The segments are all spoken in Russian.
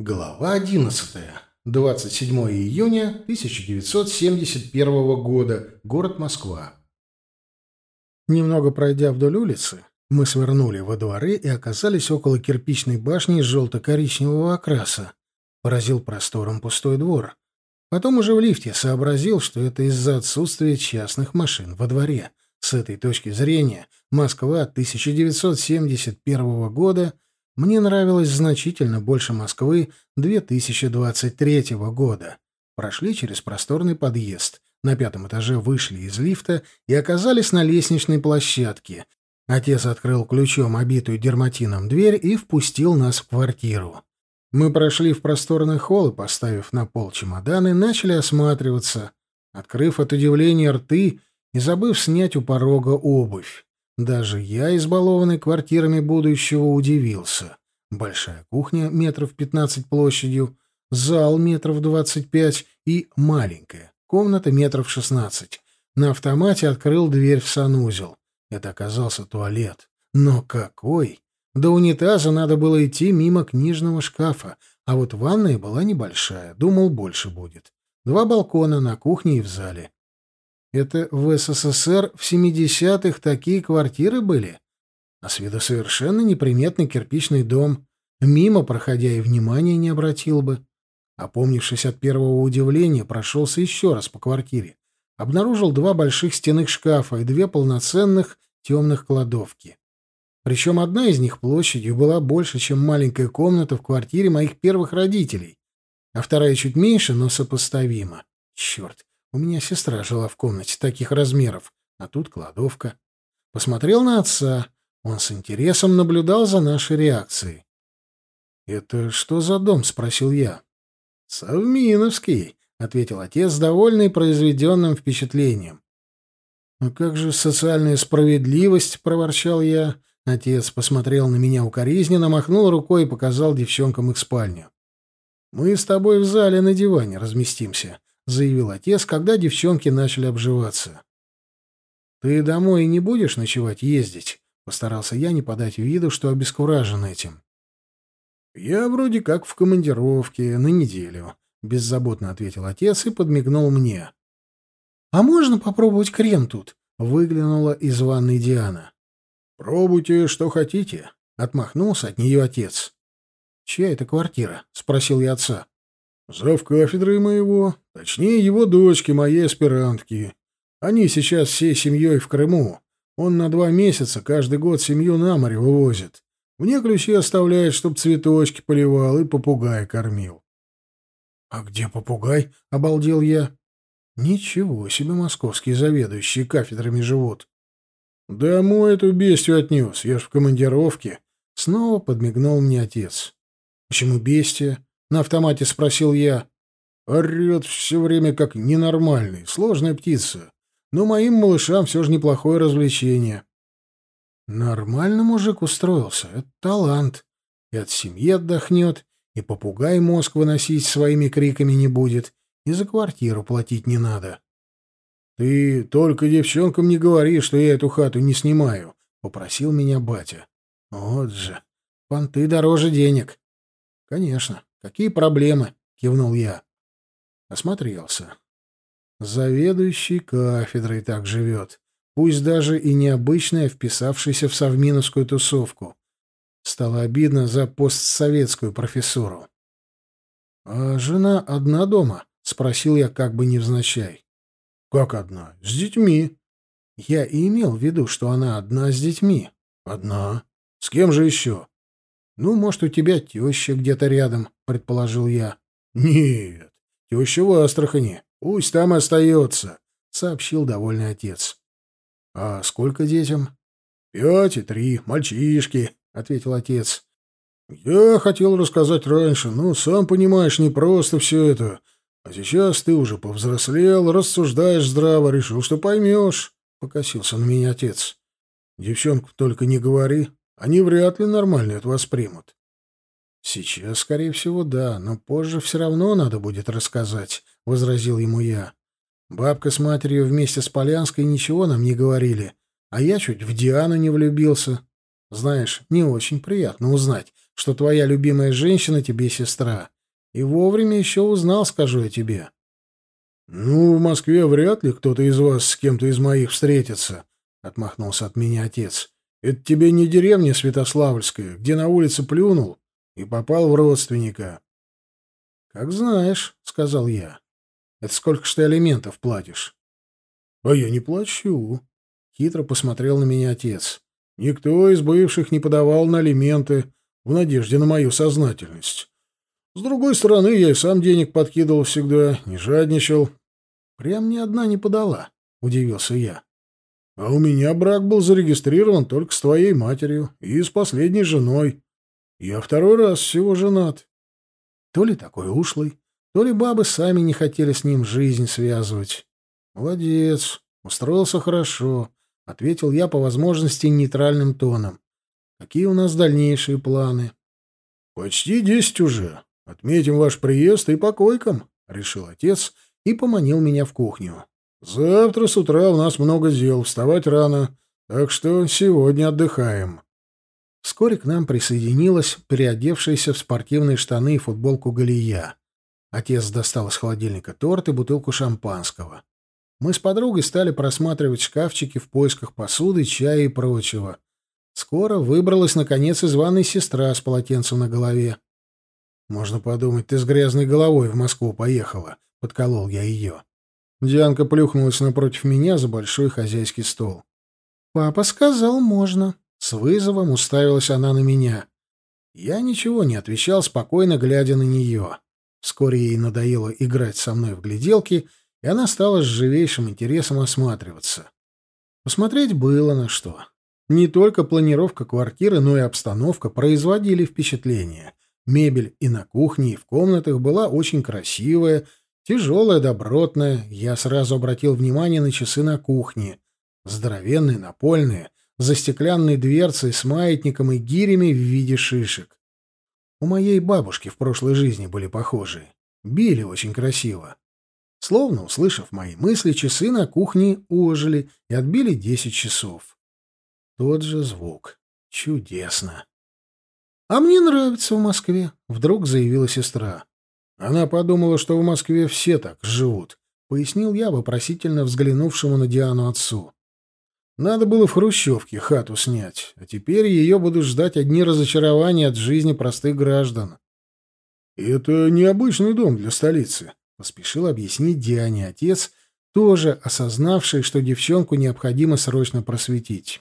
Глава 11. 27 июня 1971 года. Город Москва. Немного пройдя вдоль улицы, мы свернули во дворы и оказались около кирпичной башни желто-коричневого окраса. Поразил простором пустой двор. Потом уже в лифте сообразил, что это из-за отсутствия частных машин во дворе. С этой точки зрения Москва 1971 года — мне нравилось значительно больше Москвы 2023 года. Прошли через просторный подъезд. На пятом этаже вышли из лифта и оказались на лестничной площадке. Отец открыл ключом обитую дерматином дверь и впустил нас в квартиру. Мы прошли в просторный холл и, поставив на пол чемоданы, начали осматриваться, открыв от удивления рты и забыв снять у порога обувь. Даже я, избалованный квартирами будущего, удивился. Большая кухня метров пятнадцать площадью, зал метров двадцать пять и маленькая комната метров шестнадцать. На автомате открыл дверь в санузел. Это оказался туалет. Но какой! До унитаза надо было идти мимо книжного шкафа, а вот ванная была небольшая, думал, больше будет. Два балкона на кухне и в зале. Это в СССР в 70-х такие квартиры были? А с виду совершенно неприметный кирпичный дом. Мимо, проходя, и внимания не обратил бы. Опомнившись от первого удивления, прошелся еще раз по квартире. Обнаружил два больших стенных шкафа и две полноценных темных кладовки. Причем одна из них площадью была больше, чем маленькая комната в квартире моих первых родителей, а вторая чуть меньше, но сопоставима. Черт, у меня сестра жила в комнате таких размеров, а тут кладовка. Посмотрел на отца. Он с интересом наблюдал за нашей реакцией. «Это что за дом?» — спросил я. «Совминовский», — ответил отец, довольный произведенным впечатлением. «А как же социальная справедливость?» — проворчал я. Отец посмотрел на меня укоризненно, махнул рукой и показал девчонкам их спальню. «Мы с тобой в зале на диване разместимся», — заявил отец, когда девчонки начали обживаться. «Ты домой не будешь ночевать ездить?» — постарался я не подать виду, что обескуражен этим. «Я вроде как в командировке, на неделю», — беззаботно ответил отец и подмигнул мне. «А можно попробовать крем тут?» — выглянула из ванной Диана. «Пробуйте, что хотите», — отмахнулся от нее отец. «Чья это квартира?» — спросил я отца. «Зав кафедры моего, точнее, его дочки, моей аспирантки. Они сейчас всей семьей в Крыму. Он на два месяца каждый год семью на море вывозит. Мне ключи оставляет, чтоб цветочки поливал и попугай кормил. — А где попугай? — обалдел я. — Ничего себе московские заведующие кафедрами живут. — Домой эту бестию отнес, я ж в командировке. Снова подмигнул мне отец. — Почему бестия? — на автомате спросил я. — Орет все время как ненормальный, сложная птица. Но моим малышам все же неплохое развлечение. Нормально мужик устроился. Это талант. И от семьи отдохнет, и попугай мозг выносить своими криками не будет, и за квартиру платить не надо. — Ты только девчонкам не говори, что я эту хату не снимаю, — попросил меня батя. — Вот же, понты дороже денег. — Конечно. Какие проблемы? — кивнул я. Осмотрелся. Заведующий кафедрой так живет пусть даже и необычная, вписавшаяся в совминовскую тусовку. Стало обидно за постсоветскую профессуру. «А жена одна дома?» — спросил я как бы невзначай. «Как одна? С детьми». Я и имел в виду, что она одна с детьми. «Одна? С кем же еще?» «Ну, может, у тебя теща где-то рядом», — предположил я. «Нет, теща в Астрахани. Пусть там остается», — сообщил довольный отец. «А сколько детям?» «Пять и три, мальчишки», — ответил отец. «Я хотел рассказать раньше, но, сам понимаешь, не просто все это. А сейчас ты уже повзрослел, рассуждаешь здраво, решил, что поймешь», — покосился на меня отец. «Девчонку только не говори, они вряд ли нормально это воспримут». «Сейчас, скорее всего, да, но позже все равно надо будет рассказать», — возразил ему я. Бабка с матерью вместе с Полянской ничего нам не говорили, а я чуть в Диану не влюбился. Знаешь, не очень приятно узнать, что твоя любимая женщина тебе сестра. И вовремя еще узнал, скажу я тебе. «Ну, в Москве вряд ли кто-то из вас с кем-то из моих встретится», — отмахнулся от меня отец. «Это тебе не деревня Святославльская, где на улице плюнул и попал в родственника». «Как знаешь», — сказал я. «Это сколько ж ты алиментов платишь?» «А я не плачу», — хитро посмотрел на меня отец. «Никто из бывших не подавал на алименты в надежде на мою сознательность. С другой стороны, я и сам денег подкидывал всегда, не жадничал». «Прям ни одна не подала», — удивился я. «А у меня брак был зарегистрирован только с твоей матерью и с последней женой. Я второй раз всего женат». То ли такой ушлый, то ли бабы сами не хотели с ним жизнь связывать. «Молодец, устроился хорошо», — ответил я по возможности нейтральным тоном. «Какие у нас дальнейшие планы?» «Почти десять уже. Отметим ваш приезд и по койкам», — решил отец и поманил меня в кухню. «Завтра с утра у нас много дел, вставать рано, так что сегодня отдыхаем». Вскоре к нам присоединилась переодевшаяся в спортивные штаны и футболку Галия. Отец достал из холодильника торт и бутылку шампанского. Мы с подругой стали просматривать шкафчики в поисках посуды, чая и прочего. Скоро выбралась, наконец, из ванной сестра с полотенцем на голове. «Можно подумать, ты с грязной головой в Москву поехала», — подколол я ее. Дианка плюхнулась напротив меня за большой хозяйский стол. «Папа сказал, можно», с вызовом уставилась она на меня. Я ничего не отвечал, спокойно глядя на нее. Вскоре ей надоело играть со мной в гляделки, и она стала с живейшим интересом осматриваться. Посмотреть было на что. Не только планировка квартиры, но и обстановка производили впечатление. Мебель и на кухне, и в комнатах была очень красивая, тяжелая, добротная. Я сразу обратил внимание на часы на кухне. Здоровенные, напольные, за стеклянной дверцей с маятником и гирями в виде шишек. У моей бабушки в прошлой жизни были похожие. Били очень красиво. Словно услышав мои мысли, часы на кухне ожили и отбили десять часов. Тот же звук. Чудесно. «А мне нравится в Москве», — вдруг заявила сестра. Она подумала, что в Москве все так живут, — пояснил я вопросительно взглянувшему на Диану отцу. Надо было в Хрущевке хату снять, а теперь ее будут ждать одни разочарования от жизни простых граждан. «Это необычный дом для столицы», — поспешил объяснить Диане отец, тоже осознавший, что девчонку необходимо срочно просветить.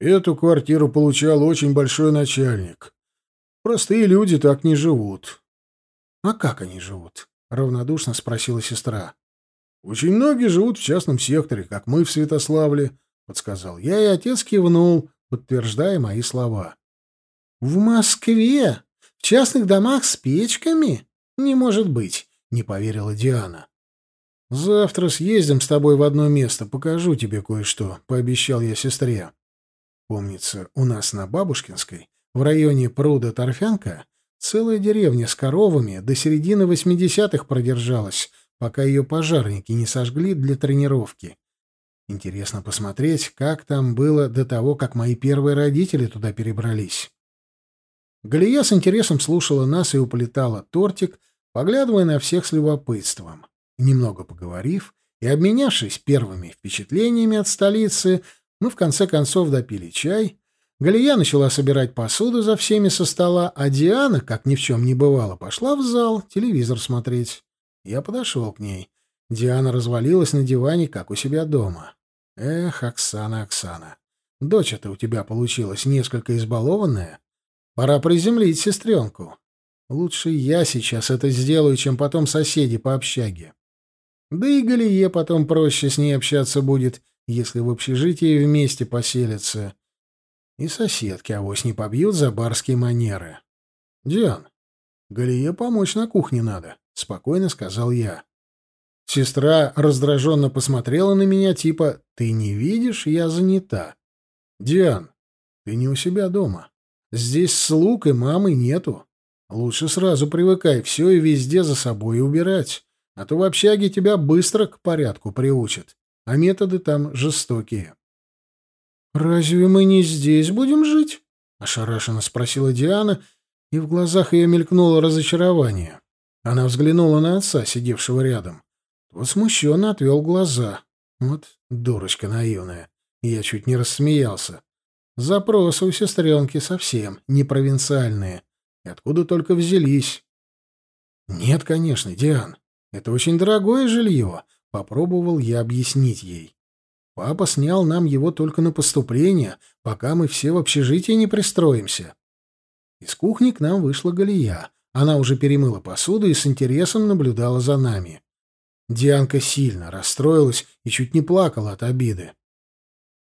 «Эту квартиру получал очень большой начальник. Простые люди так не живут». «А как они живут?» — равнодушно спросила сестра. «Очень многие живут в частном секторе, как мы в Святославле», подсказал я, и отец кивнул, подтверждая мои слова. В Москве? В частных домах с печками? Не может быть, не поверила Диана. Завтра съездим с тобой в одно место, покажу тебе кое-что, пообещал я сестре. Помнится, у нас на Бабушкинской, в районе пруда Торфянка, целая деревня с коровами до середины восьмидесятых продержалась, пока ее пожарники не сожгли для тренировки. Интересно посмотреть, как там было до того, как мои первые родители туда перебрались. Галия с интересом слушала нас и уплетала тортик, поглядывая на всех с любопытством. Немного поговорив и обменявшись первыми впечатлениями от столицы, мы в конце концов допили чай. Галия начала собирать посуду за всеми со стола, а Диана, как ни в чем не бывало, пошла в зал телевизор смотреть. Я подошел к ней. Диана развалилась на диване, как у себя дома. Эх, Оксана, Оксана, дочь-то у тебя получилась несколько избалованная. Пора приземлить сестренку. Лучше я сейчас это сделаю, чем потом соседи по общаге. Да и Галие потом проще с ней общаться будет, если в общежитии вместе поселятся. И соседки авось не побьют за барские манеры. — Диан, Галие помочь на кухне надо, — спокойно сказал я. Сестра раздраженно посмотрела на меня, типа «Ты не видишь, я занята». «Диан, ты не у себя дома. Здесь слуг и мамы нету. Лучше сразу привыкай все и везде за собой убирать, а то в общаге тебя быстро к порядку приучат, а методы там жестокие». «Разве мы не здесь будем жить?» — ошарашенно спросила Диана, и в глазах ее мелькнуло разочарование. Она взглянула на отца, сидевшего рядом. Тот смущенно отвел глаза. Вот дурочка наивная. Я чуть не рассмеялся. Запросы у сестренки совсем не провинциальные. И откуда только взялись? Нет, конечно, Диан. Это очень дорогое жилье. Попробовал я объяснить ей. Папа снял нам его только на поступление, пока мы все в общежитии не пристроимся. Из кухни к нам вышла Галия. Она уже перемыла посуду и с интересом наблюдала за нами. Дианка сильно расстроилась и чуть не плакала от обиды.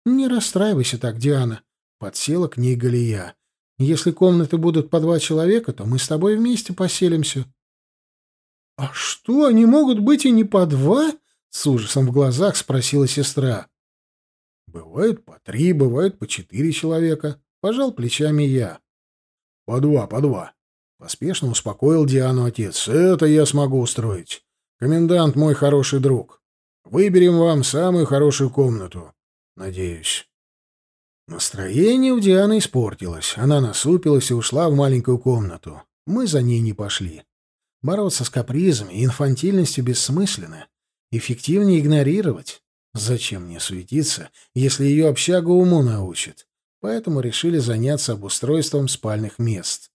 «Не расстраивайся так, Диана», — подсела к ней Галия. «Если комнаты будут по два человека, то мы с тобой вместе поселимся». «А что, они могут быть и не по два?» — с ужасом в глазах спросила сестра. Бывают по три, бывают по четыре человека. Пожал плечами я. По два, по два. Поспешно успокоил Диану отец. Это я смогу устроить. Комендант мой хороший друг. Выберем вам самую хорошую комнату. Надеюсь. Настроение у Дианы испортилось. Она насупилась и ушла в маленькую комнату. Мы за ней не пошли. Бороться с капризами и инфантильностью бессмысленно. Эффективнее игнорировать. Зачем мне суетиться, если ее общага уму научит? Поэтому решили заняться обустройством спальных мест.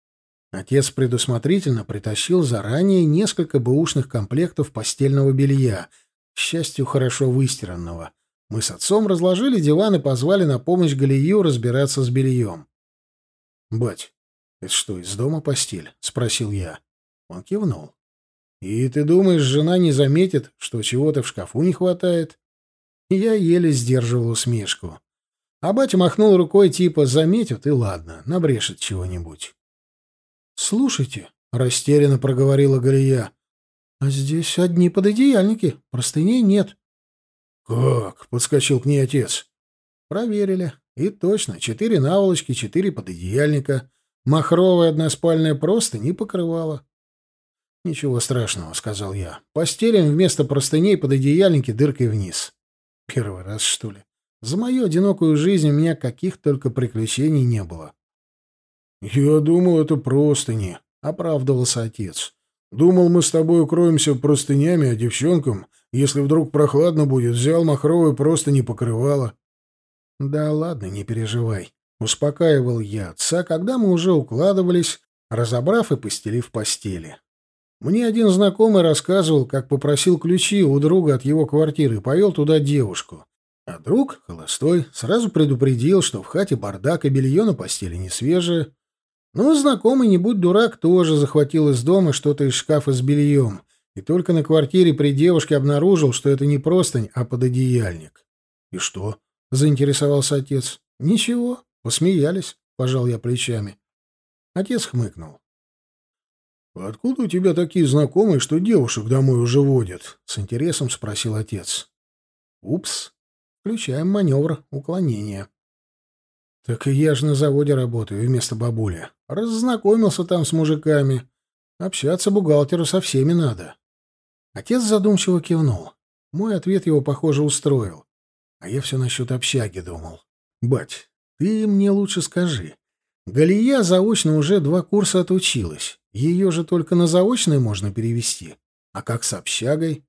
Отец предусмотрительно притащил заранее несколько бэушных комплектов постельного белья, к счастью, хорошо выстиранного. Мы с отцом разложили диван и позвали на помощь Галию разбираться с бельем. «Бать, это что, из дома постель?» — спросил я. Он кивнул. «И ты думаешь, жена не заметит, что чего-то в шкафу не хватает?» Я еле сдерживал усмешку. А батя махнул рукой типа «заметят» и ладно, набрешет чего-нибудь. «Слушайте», — растерянно проговорила Галия, — «а здесь одни пододеяльники, простыней нет». «Как?» — подскочил к ней отец. «Проверили. И точно, четыре наволочки, четыре пододеяльника. Махровая односпальная просто не покрывала». «Ничего страшного», — сказал я. «Постелим вместо простыней пододеяльники дыркой вниз». Первый раз, что ли? За мою одинокую жизнь у меня каких только приключений не было. «Я думал, это простыни», — оправдывался отец. «Думал, мы с тобой укроемся простынями, а девчонкам, если вдруг прохладно будет, взял махровую просто не покрывало». «Да ладно, не переживай», — успокаивал я отца, когда мы уже укладывались, разобрав и постелив постели. Мне один знакомый рассказывал, как попросил ключи у друга от его квартиры повел туда девушку. А друг, холостой, сразу предупредил, что в хате бардак и белье на постели не свежее. Ну, знакомый, не будь дурак, тоже захватил из дома что-то из шкафа с бельем. И только на квартире при девушке обнаружил, что это не простынь, а пододеяльник. «И что?» — заинтересовался отец. «Ничего, посмеялись», — пожал я плечами. Отец хмыкнул. «Откуда у тебя такие знакомые, что девушек домой уже водят?» — с интересом спросил отец. «Упс. Включаем маневр уклонения». «Так и я же на заводе работаю вместо бабули. Раззнакомился там с мужиками. Общаться бухгалтеру со всеми надо». Отец задумчиво кивнул. Мой ответ его, похоже, устроил. А я все насчет общаги думал. «Бать, ты мне лучше скажи. Галия заочно уже два курса отучилась. Ее же только на заочное можно перевести. А как с общагой?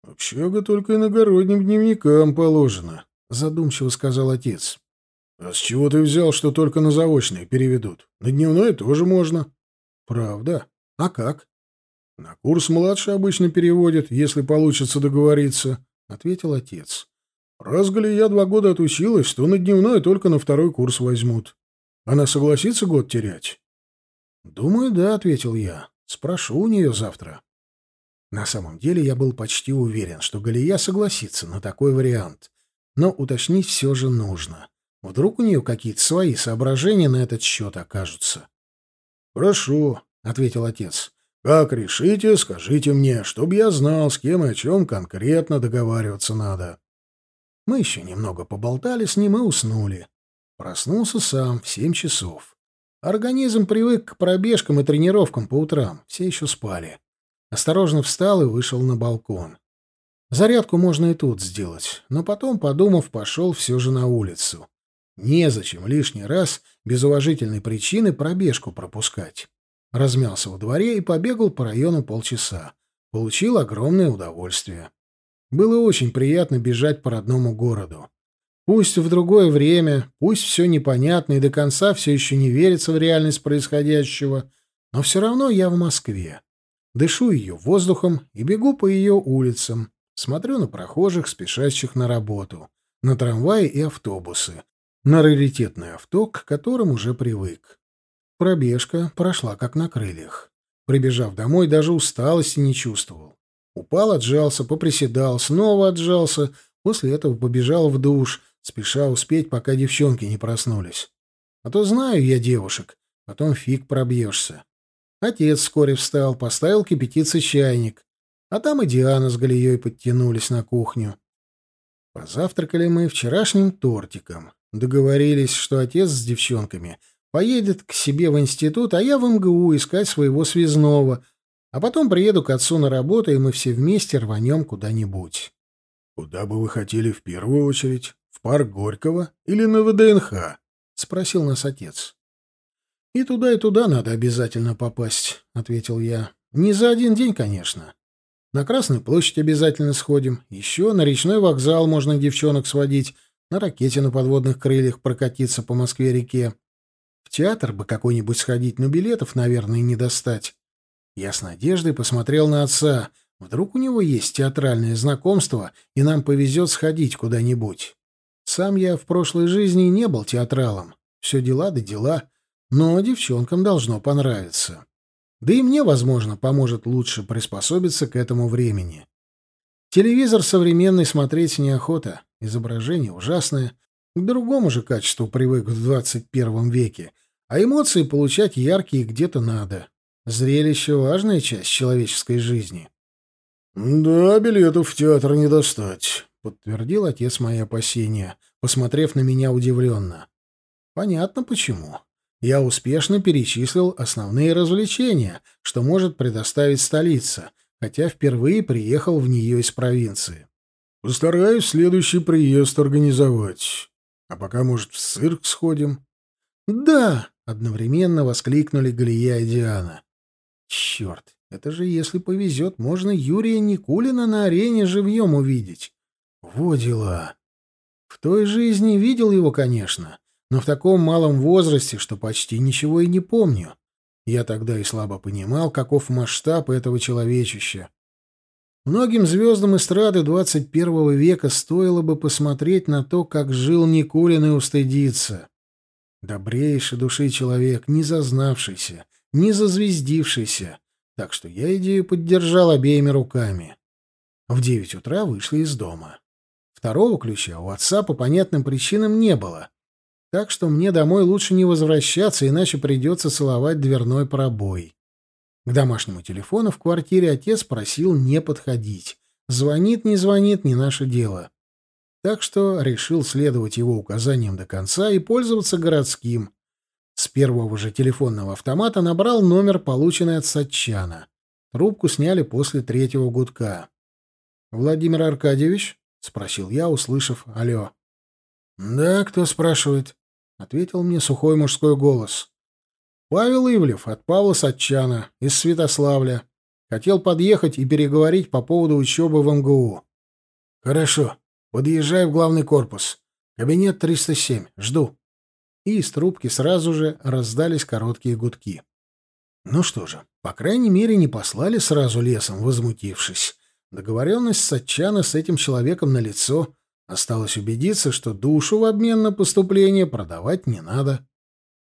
— Общага только иногородним дневникам положена, — задумчиво сказал отец. — А с чего ты взял, что только на заочное переведут? На дневное тоже можно. — Правда? А как? — На курс младше обычно переводят, если получится договориться, — ответил отец. — Раз Галия два года отучилась, то на дневное только на второй курс возьмут. Она согласится год терять? «Думаю, да», — ответил я. «Спрошу у нее завтра». На самом деле я был почти уверен, что Галия согласится на такой вариант. Но уточнить все же нужно. Вдруг у нее какие-то свои соображения на этот счет окажутся. «Хорошо», — ответил отец. «Как решите, скажите мне, чтобы я знал, с кем и о чем конкретно договариваться надо». Мы еще немного поболтали с ним и уснули. Проснулся сам в семь часов. Организм привык к пробежкам и тренировкам по утрам. Все еще спали. Осторожно встал и вышел на балкон. Зарядку можно и тут сделать, но потом, подумав, пошел все же на улицу. Незачем лишний раз без уважительной причины пробежку пропускать. Размялся во дворе и побегал по району полчаса. Получил огромное удовольствие. Было очень приятно бежать по родному городу. Пусть в другое время, пусть все непонятно и до конца все еще не верится в реальность происходящего, но все равно я в Москве. Дышу ее воздухом и бегу по ее улицам, смотрю на прохожих, спешащих на работу, на трамваи и автобусы, на раритетное авто, к которым уже привык. Пробежка прошла как на крыльях. Прибежав домой, даже усталости не чувствовал. Упал, отжался, поприседал, снова отжался, после этого побежал в душ, спеша успеть, пока девчонки не проснулись. А то знаю я девушек, потом фиг пробьешься. Отец вскоре встал, поставил кипятиться чайник, а там и Диана с Галией подтянулись на кухню. Позавтракали мы вчерашним тортиком. Договорились, что отец с девчонками поедет к себе в институт, а я в МГУ искать своего связного, а потом приеду к отцу на работу, и мы все вместе рванем куда-нибудь. — Куда бы вы хотели в первую очередь? В парк Горького или на ВДНХ? — спросил нас отец. — И туда, и туда надо обязательно попасть, — ответил я. — Не за один день, конечно. На Красную площадь обязательно сходим. Еще на речной вокзал можно девчонок сводить, на ракете на подводных крыльях прокатиться по Москве-реке. В театр бы какой-нибудь сходить, но билетов, наверное, не достать. Я с надеждой посмотрел на отца. Вдруг у него есть театральное знакомство, и нам повезет сходить куда-нибудь. Сам я в прошлой жизни не был театралом. Все дела да дела. Но девчонкам должно понравиться. Да и мне, возможно, поможет лучше приспособиться к этому времени. Телевизор современный смотреть неохота. Изображение ужасное. К другому же качеству привык в 21 веке. А эмоции получать яркие где-то надо. Зрелище — важная часть человеческой жизни. «Да, билетов в театр не достать», — подтвердил отец мои опасения, посмотрев на меня удивленно. «Понятно, почему. Я успешно перечислил основные развлечения, что может предоставить столица, хотя впервые приехал в нее из провинции. Постараюсь следующий приезд организовать. А пока, может, в цирк сходим? Да, одновременно воскликнули Галия и Диана. Черт, это же, если повезет, можно Юрия Никулина на арене живьем увидеть. Во дела. В той жизни видел его, конечно, но в таком малом возрасте, что почти ничего и не помню. Я тогда и слабо понимал, каков масштаб этого человечища. Многим звездам эстрады 21 века стоило бы посмотреть на то, как жил Никулин и устыдиться. Добрейший души человек, не зазнавшийся, не зазвездившийся, так что я идею поддержал обеими руками. В девять утра вышли из дома. Второго ключа у отца по понятным причинам не было, так что мне домой лучше не возвращаться, иначе придется целовать дверной пробой. К домашнему телефону в квартире отец просил не подходить. Звонит, не звонит, не наше дело. Так что решил следовать его указаниям до конца и пользоваться городским. С первого же телефонного автомата набрал номер, полученный от Сатчана. Трубку сняли после третьего гудка. «Владимир Аркадьевич?» — спросил я, услышав «Алло». «Да, кто спрашивает?» — ответил мне сухой мужской голос. «Павел Ивлев от Павла Сатчана из Святославля. Хотел подъехать и переговорить по поводу учебы в МГУ». «Хорошо. Подъезжай в главный корпус. Кабинет 307. Жду» и из трубки сразу же раздались короткие гудки. Ну что же, по крайней мере, не послали сразу лесом, возмутившись. Договоренность Сатчана с этим человеком на лицо. Осталось убедиться, что душу в обмен на поступление продавать не надо.